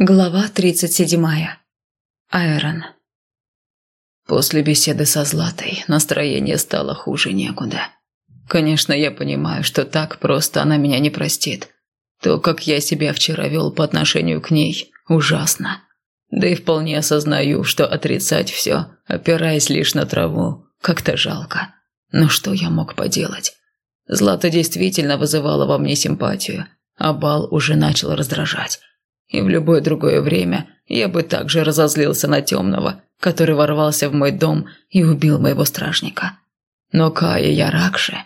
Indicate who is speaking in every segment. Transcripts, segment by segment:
Speaker 1: Глава 37. Айрон.
Speaker 2: После беседы со Златой настроение стало хуже некуда. Конечно, я понимаю, что так просто она меня не простит. То, как я себя вчера вел по отношению к ней, ужасно. Да и вполне осознаю, что отрицать все, опираясь лишь на траву, как-то жалко. Но что я мог поделать? Злата действительно вызывала во мне симпатию, а Бал уже начал раздражать. И в любое другое время я бы также разозлился на темного, который ворвался в мой дом и убил моего стражника. Но Кая Яракше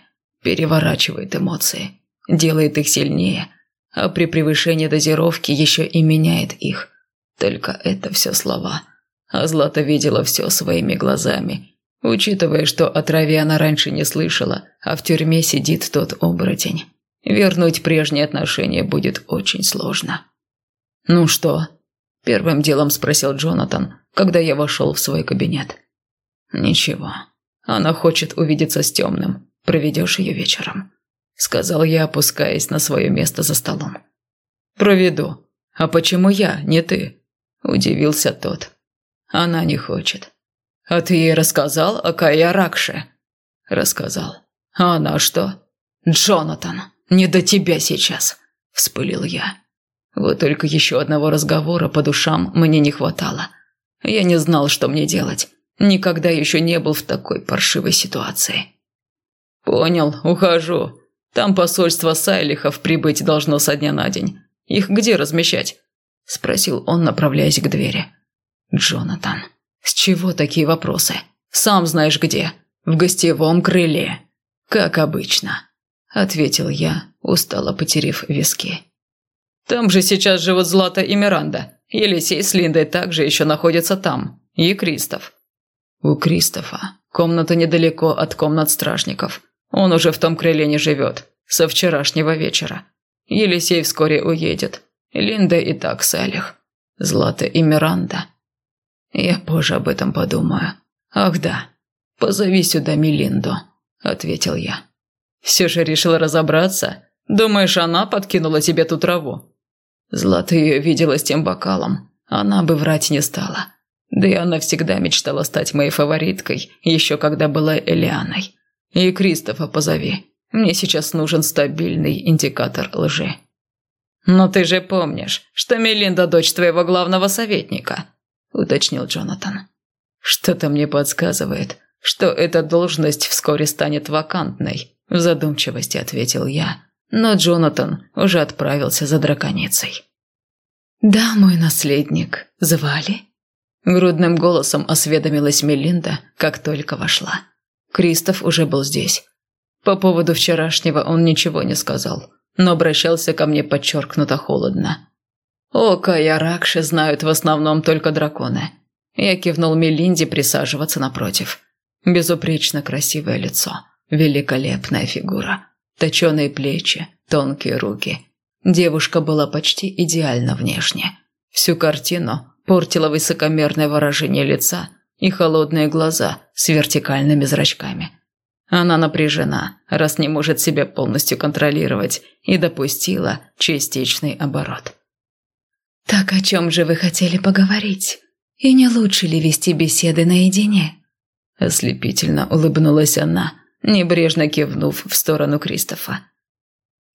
Speaker 2: переворачивает эмоции, делает их сильнее, а при превышении дозировки еще и меняет их. Только это все слова. А Злата видела все своими глазами, учитывая, что о траве она раньше не слышала, а в тюрьме сидит тот оборотень. Вернуть прежние отношения будет очень сложно. «Ну что?» – первым делом спросил Джонатан, когда я вошел в свой кабинет. «Ничего. Она хочет увидеться с темным. Проведешь ее вечером?» – сказал я, опускаясь на свое место за столом. «Проведу. А почему я, не ты?» – удивился тот. «Она не хочет». «А ты ей рассказал о Кая Ракше?» «Рассказал. А она что?» «Джонатан, не до тебя сейчас!» – вспылил я. Вот только еще одного разговора по душам мне не хватало. Я не знал, что мне делать. Никогда еще не был в такой паршивой ситуации. «Понял, ухожу. Там посольство Сайлихов прибыть должно со дня на день. Их где размещать?» – спросил он, направляясь к двери. «Джонатан, с чего такие вопросы? Сам знаешь где. В гостевом крыле. Как обычно», – ответил я, устало потеряв виски. Там же сейчас живут Злата и Миранда. Елисей с Линдой также еще находятся там. И Кристоф. У Кристофа комната недалеко от комнат стражников. Он уже в том крыле не живет. Со вчерашнего вечера. Елисей вскоре уедет. Линда и так Салих. Злата и Миранда. Я позже об этом подумаю. Ах да, позови сюда Милинду, ответил я. Все же решил разобраться? Думаешь, она подкинула тебе ту траву? Злата ее видела с тем бокалом. Она бы врать не стала. Да и она всегда мечтала стать моей фавориткой, еще когда была Элианой. И Кристофа позови. Мне сейчас нужен стабильный индикатор лжи. «Но ты же помнишь, что Мелинда дочь твоего главного советника», – уточнил Джонатан. «Что-то мне подсказывает, что эта должность вскоре станет вакантной», – в задумчивости ответил я но Джонатан уже отправился за драконицей.
Speaker 1: «Да, мой наследник. Звали?»
Speaker 2: Грудным голосом осведомилась Мелинда, как только вошла. Кристоф уже был здесь. По поводу вчерашнего он ничего не сказал, но обращался ко мне подчеркнуто холодно. «Ока и Аракши знают в основном только драконы». Я кивнул Мелинде присаживаться напротив. Безупречно красивое лицо, великолепная фигура. Точеные плечи, тонкие руки. Девушка была почти идеальна внешне. Всю картину портило высокомерное выражение лица и холодные глаза с вертикальными зрачками. Она напряжена, раз не может себя полностью контролировать, и допустила частичный оборот.
Speaker 1: «Так о чем же вы хотели поговорить? И не лучше ли вести беседы наедине?»
Speaker 2: Ослепительно улыбнулась она, небрежно кивнув в сторону Кристофа.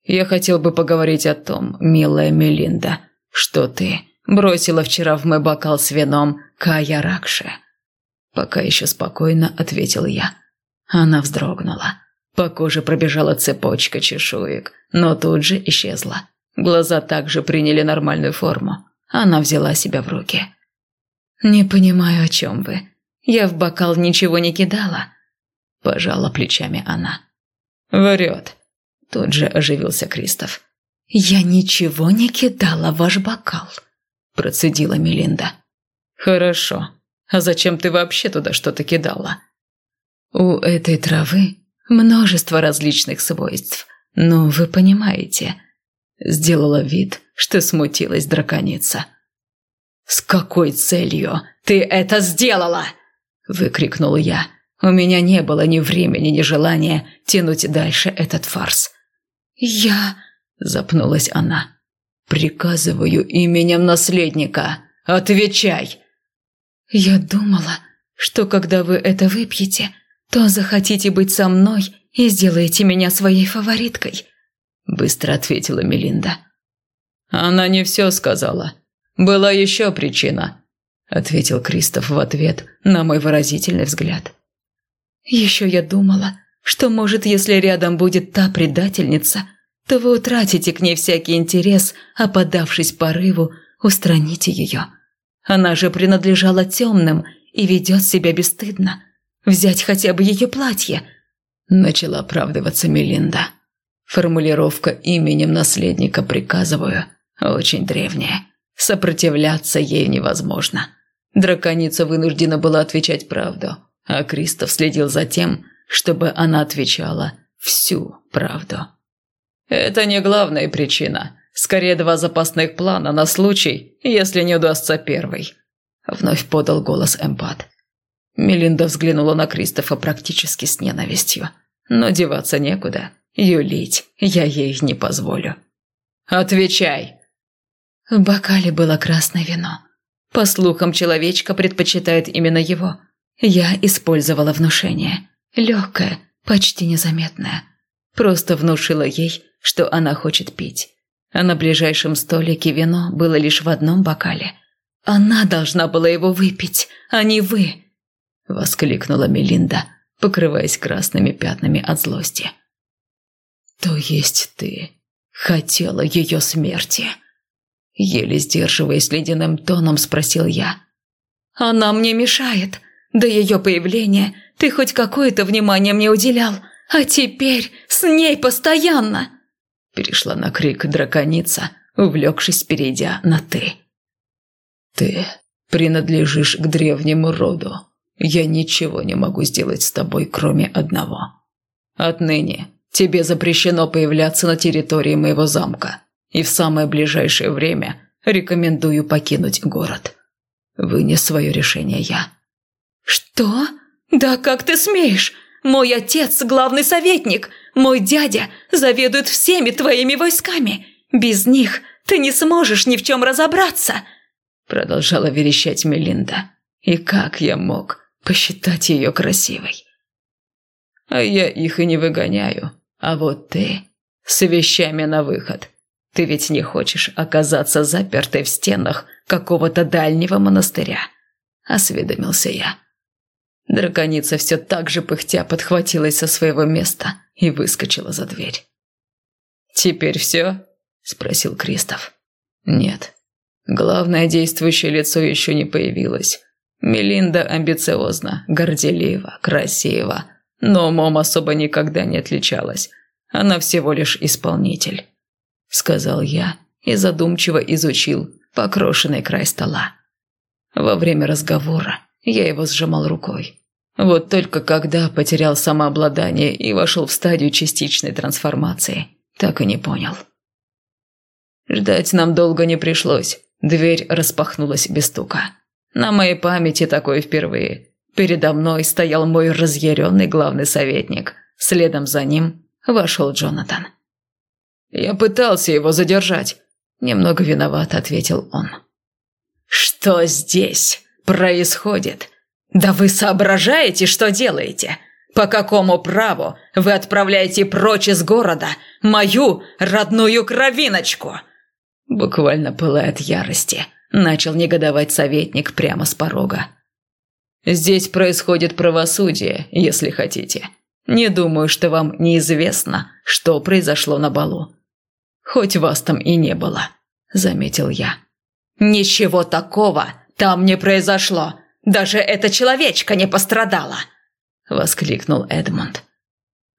Speaker 2: «Я хотел бы поговорить о том, милая Мелинда, что ты бросила вчера в мой бокал с вином Кая Ракше». Пока еще спокойно ответил я. Она вздрогнула. По коже пробежала цепочка чешуек, но тут же исчезла. Глаза также приняли нормальную форму. Она взяла себя в руки.
Speaker 1: «Не понимаю, о чем вы. Я в бокал ничего не кидала.
Speaker 2: – пожала плечами она. «Врет», – тут же оживился Кристоф.
Speaker 1: «Я ничего не кидала в ваш бокал», – процедила Мелинда.
Speaker 2: «Хорошо. А зачем ты вообще туда что-то кидала?»
Speaker 1: «У этой травы множество различных свойств, ну, вы понимаете», – сделала вид, что смутилась драконица.
Speaker 2: «С какой целью ты это сделала?» – выкрикнул я. У меня не было ни времени, ни желания тянуть дальше этот фарс.
Speaker 1: «Я...»
Speaker 2: – запнулась она. Приказываю именем наследника. Отвечай!»
Speaker 1: «Я думала, что когда вы это выпьете, то захотите быть со мной и сделаете меня своей фавориткой», – быстро ответила Мелинда.
Speaker 2: «Она не все сказала. Была еще причина», – ответил Кристоф в ответ на мой выразительный взгляд.
Speaker 1: «Еще я думала, что, может, если рядом будет та предательница, то вы утратите к ней всякий интерес, а подавшись порыву, устраните ее. Она же принадлежала темным и ведет себя бесстыдно. Взять хотя бы ее платье».
Speaker 2: Начала оправдываться Мелинда. Формулировка именем наследника приказываю очень древняя. Сопротивляться ей невозможно. Драконица вынуждена была отвечать правду, а Кристоф следил за тем, чтобы она отвечала всю правду. Это не главная причина. Скорее, два запасных плана на случай, если не удастся первый. Вновь подал голос эмпат. Мелинда взглянула на Кристофа практически с ненавистью. Но деваться некуда. Юлить я ей не позволю. «Отвечай!»
Speaker 1: В бокале было красное вино. По слухам, человечка предпочитает именно его. Я использовала внушение. Легкое, почти незаметное. Просто внушила ей, что она хочет пить. А на ближайшем столике вино было лишь в одном бокале. Она должна была его выпить, а не вы!» Воскликнула Мелинда, покрываясь красными пятнами от злости.
Speaker 2: «То есть ты хотела ее смерти?» Еле сдерживаясь ледяным тоном, спросил я.
Speaker 1: «Она мне мешает. До ее появления ты хоть какое-то внимание мне уделял, а теперь с ней постоянно!»
Speaker 2: Перешла на крик драконица, увлекшись, перейдя на «ты». «Ты принадлежишь к древнему роду. Я ничего не могу сделать с тобой, кроме одного. Отныне тебе запрещено появляться на территории моего замка и в самое ближайшее время рекомендую покинуть город. Вынес свое решение я».
Speaker 1: «Что? Да как ты смеешь? Мой отец – главный советник, мой дядя заведует всеми твоими войсками. Без них ты не сможешь ни в чем разобраться!»
Speaker 2: Продолжала верещать Мелинда. И как я мог посчитать ее красивой? А я их и не выгоняю. А вот ты с вещами на выход. Ты ведь не хочешь оказаться запертой в стенах какого-то дальнего монастыря?» Осведомился я. Драконица все так же пыхтя подхватилась со своего места и выскочила за дверь. «Теперь все?» – спросил Кристоф. «Нет. Главное действующее лицо еще не появилось. Мелинда амбициозна, горделива, красива, но умом особо никогда не отличалась. Она всего лишь исполнитель. – сказал я и задумчиво изучил покрошенный край стола. Во время разговора я его сжимал рукой. Вот только когда потерял самообладание и вошел в стадию частичной трансформации, так и не понял. Ждать нам долго не пришлось. Дверь распахнулась без стука. На моей памяти такое впервые. Передо мной стоял мой разъяренный главный советник. Следом за ним вошел Джонатан. «Я пытался его задержать», – немного виноват ответил он. «Что здесь происходит? Да вы соображаете, что делаете? По какому праву вы отправляете прочь из города мою родную кровиночку?» Буквально пылая от ярости, начал негодовать советник прямо с порога. «Здесь происходит правосудие, если хотите. Не думаю, что вам неизвестно, что произошло на балу. Хоть вас там и не было», – заметил я. «Ничего такого там не произошло. Даже эта человечка не пострадала!» – воскликнул Эдмонд.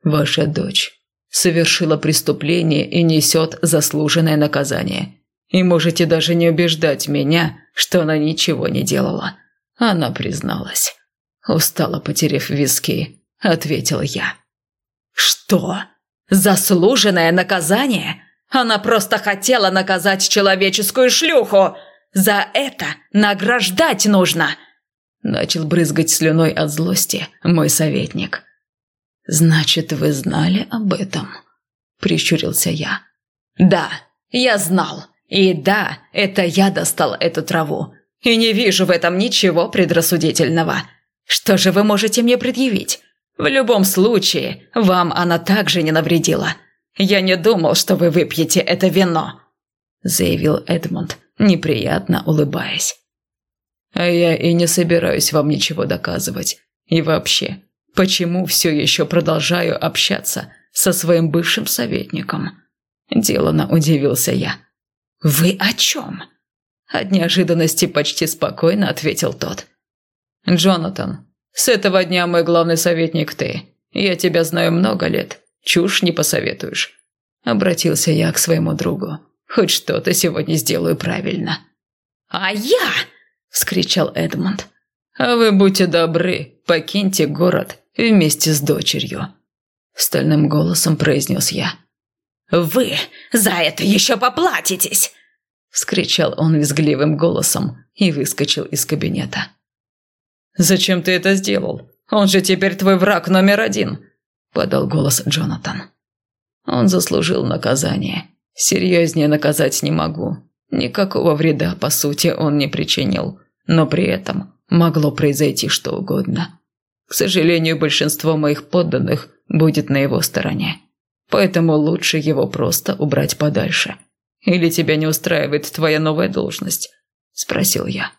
Speaker 2: «Ваша дочь совершила преступление и несет заслуженное наказание. И можете даже не убеждать меня, что она ничего не делала. Она призналась. Устало потеряв виски, ответил я. «Что? Заслуженное наказание?» Она просто хотела наказать человеческую шлюху. За это награждать нужно!» Начал брызгать слюной от злости мой советник. «Значит, вы знали об этом?» Прищурился я. «Да, я знал.
Speaker 1: И да, это я достал эту траву. И не вижу в этом ничего предрассудительного. Что же вы можете мне предъявить? В любом случае, вам она также не навредила. Я не думал, что вы выпьете это вино», – заявил Эдмунд, неприятно улыбаясь.
Speaker 2: «А я и не собираюсь вам ничего доказывать. И вообще, почему все еще продолжаю общаться со своим бывшим советником?» Делано удивился я.
Speaker 1: «Вы о чем?»
Speaker 2: От неожиданности почти спокойно ответил тот. «Джонатан, с этого дня мой главный советник ты. Я тебя знаю много лет. Чушь не посоветуешь». Обратился я к своему другу. «Хоть что-то сегодня сделаю правильно».
Speaker 1: «А я?» – вскричал Эдмунд.
Speaker 2: «А вы будьте добры, покиньте город вместе с дочерью», – стальным голосом произнес я.
Speaker 1: «Вы за это еще поплатитесь!»
Speaker 2: – вскричал он визгливым голосом и выскочил из кабинета. «Зачем ты это сделал? Он же теперь твой враг номер один!» – подал голос Джонатан. «Он заслужил наказание. Серьезнее наказать не могу. Никакого вреда, по сути, он не причинил. Но при этом могло произойти что угодно. К сожалению, большинство моих подданных будет на его стороне. Поэтому лучше его просто убрать подальше. Или тебя не устраивает твоя новая должность?» – спросил я.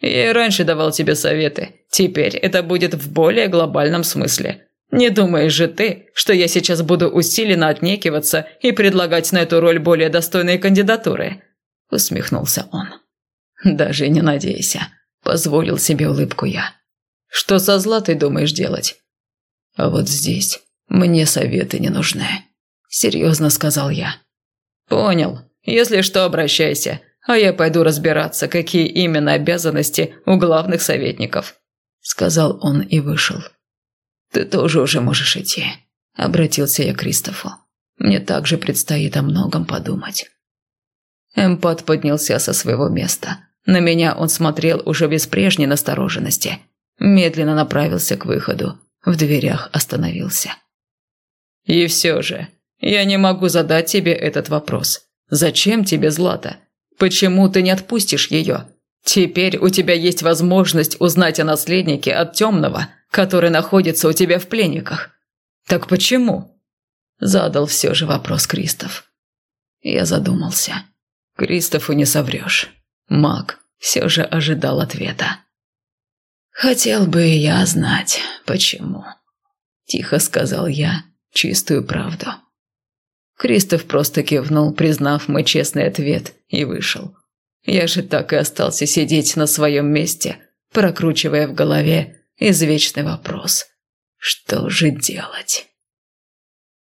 Speaker 2: «Я раньше давал тебе советы. Теперь это будет в более глобальном смысле. Не думаешь же ты, что я сейчас буду усиленно отнекиваться и предлагать на эту роль более достойные кандидатуры?» – усмехнулся он. «Даже не надейся», – позволил себе улыбку я. «Что со Златой думаешь делать?» «А вот здесь мне советы не нужны», – серьезно сказал я. «Понял. Если что, обращайся, а я пойду разбираться, какие именно обязанности у главных советников», – сказал он и вышел. «Ты тоже уже можешь идти», – обратился я к Кристофу. «Мне также предстоит о многом подумать». Эмпат поднялся со своего места. На меня он смотрел уже без прежней настороженности. Медленно направился к выходу. В дверях остановился. «И все же, я не могу задать тебе этот вопрос. Зачем тебе Злата? Почему ты не отпустишь ее? Теперь у тебя есть возможность узнать о наследнике от темного, который находится у тебя в пленниках. Так почему?» Задал все же вопрос Кристоф. Я задумался. Кристофу не соврешь. Маг все же ожидал ответа. «Хотел бы я знать, почему», – тихо сказал я чистую правду. Кристоф просто кивнул, признав мой честный ответ, и вышел. Я же так и остался сидеть на своем месте, прокручивая в голове извечный вопрос. Что же делать?